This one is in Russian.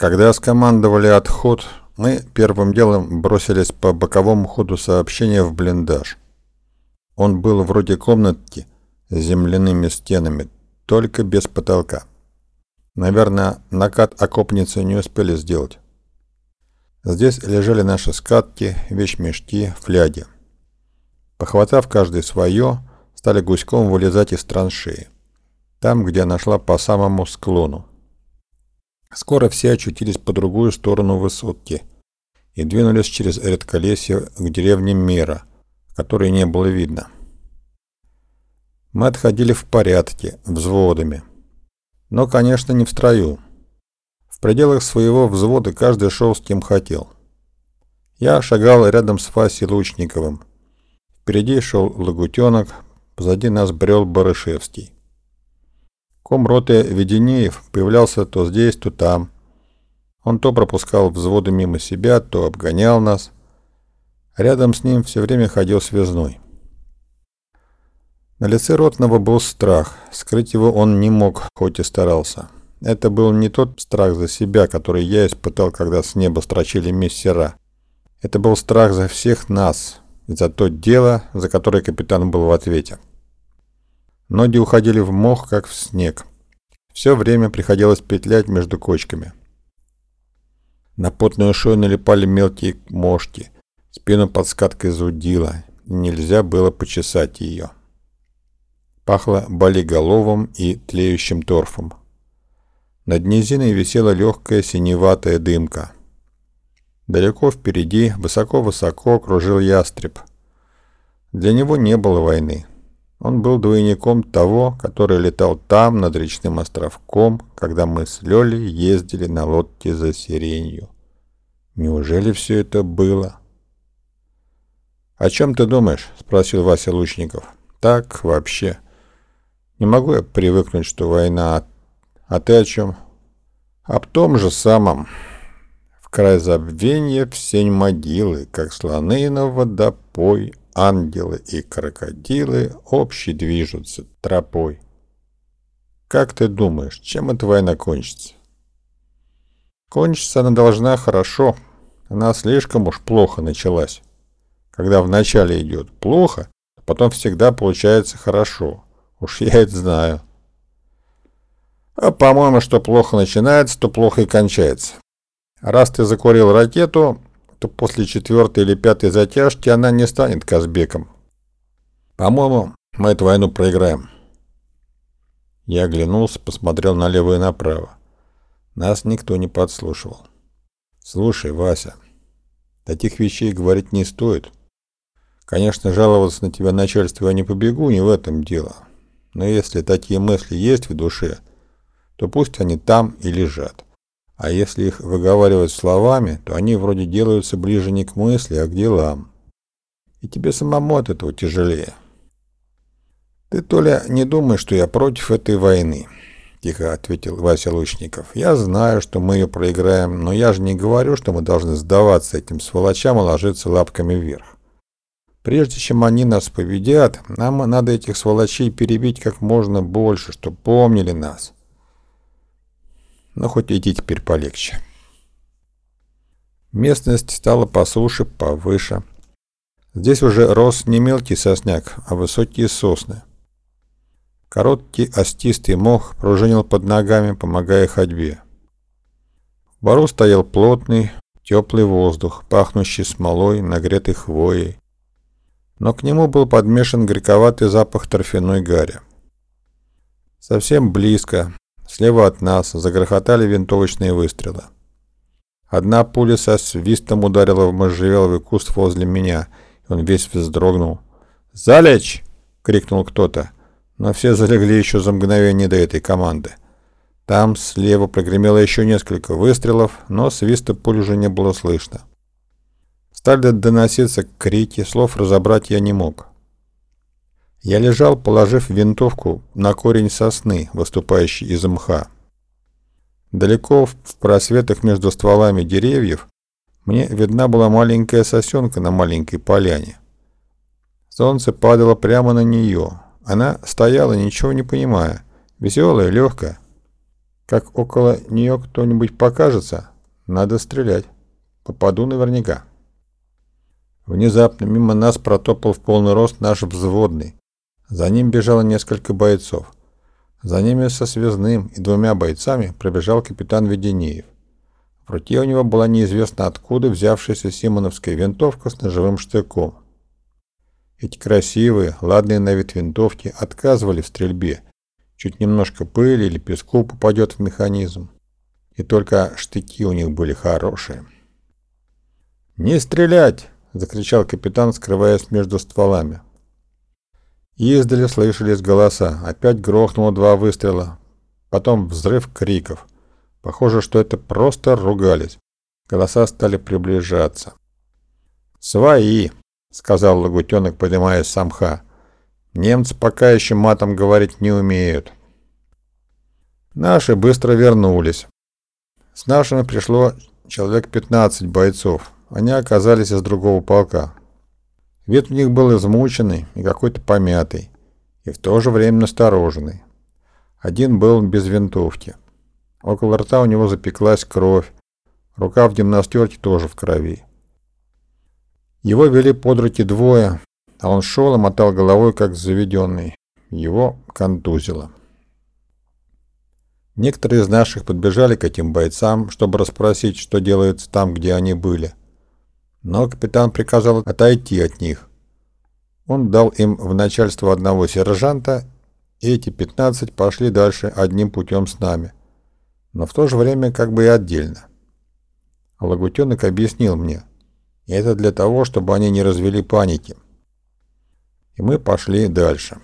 Когда скомандовали отход, мы первым делом бросились по боковому ходу сообщения в блиндаж. Он был вроде комнатки с земляными стенами, только без потолка. Наверное, накат окопницы не успели сделать. Здесь лежали наши скатки, вещмешки, фляги. Похватав каждый свое, стали гуськом вылезать из траншеи. Там, где нашла по самому склону. Скоро все очутились по другую сторону высотки и двинулись через редколесье к деревне Мира, которой не было видно. Мы отходили в порядке, взводами. Но, конечно, не в строю. В пределах своего взвода каждый шел с кем хотел. Я шагал рядом с Васей Лучниковым. Впереди шел Лагутенок, позади нас брел Барышевский. Комроты Веденеев появлялся то здесь, то там. Он то пропускал взводы мимо себя, то обгонял нас. Рядом с ним все время ходил связной. На лице Ротного был страх. Скрыть его он не мог, хоть и старался. Это был не тот страх за себя, который я испытал, когда с неба строчили мессера. Это был страх за всех нас за то дело, за которое капитан был в ответе. Ноги уходили в мох, как в снег. Все время приходилось петлять между кочками. На потную шею налипали мелкие мошки, спину под скаткой зудило, нельзя было почесать ее. Пахло болиголовым и тлеющим торфом. Над низиной висела легкая синеватая дымка. Далеко впереди, высоко-высоко кружил ястреб. Для него не было войны. Он был двойником того, который летал там, над речным островком, когда мы с Лёлей ездили на лодке за сиренью. Неужели все это было? «О чем ты думаешь?» — спросил Вася Лучников. «Так, вообще». Не могу я привыкнуть, что война... А ты о чем? Об том же самом. В край забвенья в сень могилы, как слоны на водопой, ангелы и крокодилы общий движутся тропой. Как ты думаешь, чем эта война кончится? Кончится она должна хорошо. Она слишком уж плохо началась. Когда вначале идет плохо, потом всегда получается хорошо. Уж я это знаю. А по-моему, что плохо начинается, то плохо и кончается. Раз ты закурил ракету, то после четвертой или пятой затяжки она не станет Казбеком. По-моему, мы эту войну проиграем. Я оглянулся, посмотрел налево и направо. Нас никто не подслушивал. Слушай, Вася, таких вещей говорить не стоит. Конечно, жаловаться на тебя начальству я не побегу, не в этом дело. Но если такие мысли есть в душе, то пусть они там и лежат. А если их выговаривать словами, то они вроде делаются ближе не к мысли, а к делам. И тебе самому от этого тяжелее. Ты, Толя, не думай, что я против этой войны, тихо ответил Вася Лучников. Я знаю, что мы ее проиграем, но я же не говорю, что мы должны сдаваться этим сволочам и ложиться лапками вверх. Прежде чем они нас победят, нам надо этих сволочей перебить как можно больше, чтобы помнили нас. Но хоть иди теперь полегче. Местность стала по суше, повыше. Здесь уже рос не мелкий сосняк, а высокие сосны. Короткий остистый мох пружинил под ногами, помогая ходьбе. В бару стоял плотный, теплый воздух, пахнущий смолой, нагретый хвоей но к нему был подмешан горьковатый запах торфяной гари. Совсем близко, слева от нас, загрохотали винтовочные выстрелы. Одна пуля со свистом ударила в можжевеловый куст возле меня, и он весь вздрогнул. «Залечь!» — крикнул кто-то, но все залегли еще за мгновение до этой команды. Там слева прогремело еще несколько выстрелов, но свиста пуль уже не было слышно. Стали доноситься крики, слов разобрать я не мог. Я лежал, положив винтовку на корень сосны, выступающий из мха. Далеко в просветах между стволами деревьев мне видна была маленькая сосенка на маленькой поляне. Солнце падало прямо на нее. Она стояла, ничего не понимая, веселая, легкая. Как около нее кто-нибудь покажется, Надо стрелять. Попаду наверняка. Внезапно мимо нас протопал в полный рост наш взводный. За ним бежало несколько бойцов. За ними со связным и двумя бойцами пробежал капитан Веденеев. В руке у него была неизвестно откуда взявшаяся симоновская винтовка с ножевым штыком. Эти красивые, ладные на вид винтовки отказывали в стрельбе. Чуть немножко пыли или песку попадет в механизм. И только штыки у них были хорошие. «Не стрелять!» — закричал капитан, скрываясь между стволами. Издали слышались голоса. Опять грохнуло два выстрела. Потом взрыв криков. Похоже, что это просто ругались. Голоса стали приближаться. «Свои!» — сказал Лагутенок, поднимаясь с самха. «Немцы пока еще матом говорить не умеют». Наши быстро вернулись. С нашими пришло человек 15 бойцов. Они оказались из другого полка. Вид у них был измученный и какой-то помятый, и в то же время настороженный. Один был без винтовки. Около рта у него запеклась кровь, рука в гимнастерке тоже в крови. Его вели под руки двое, а он шел и мотал головой, как заведенный. Его контузило. Некоторые из наших подбежали к этим бойцам, чтобы расспросить, что делается там, где они были. Но капитан приказал отойти от них. Он дал им в начальство одного сержанта, и эти 15 пошли дальше одним путем с нами, но в то же время как бы и отдельно. Лагутенок объяснил мне, это для того, чтобы они не развели паники. И мы пошли дальше.